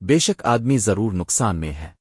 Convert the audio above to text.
بے شک آدمی ضرور نقصان میں ہے۔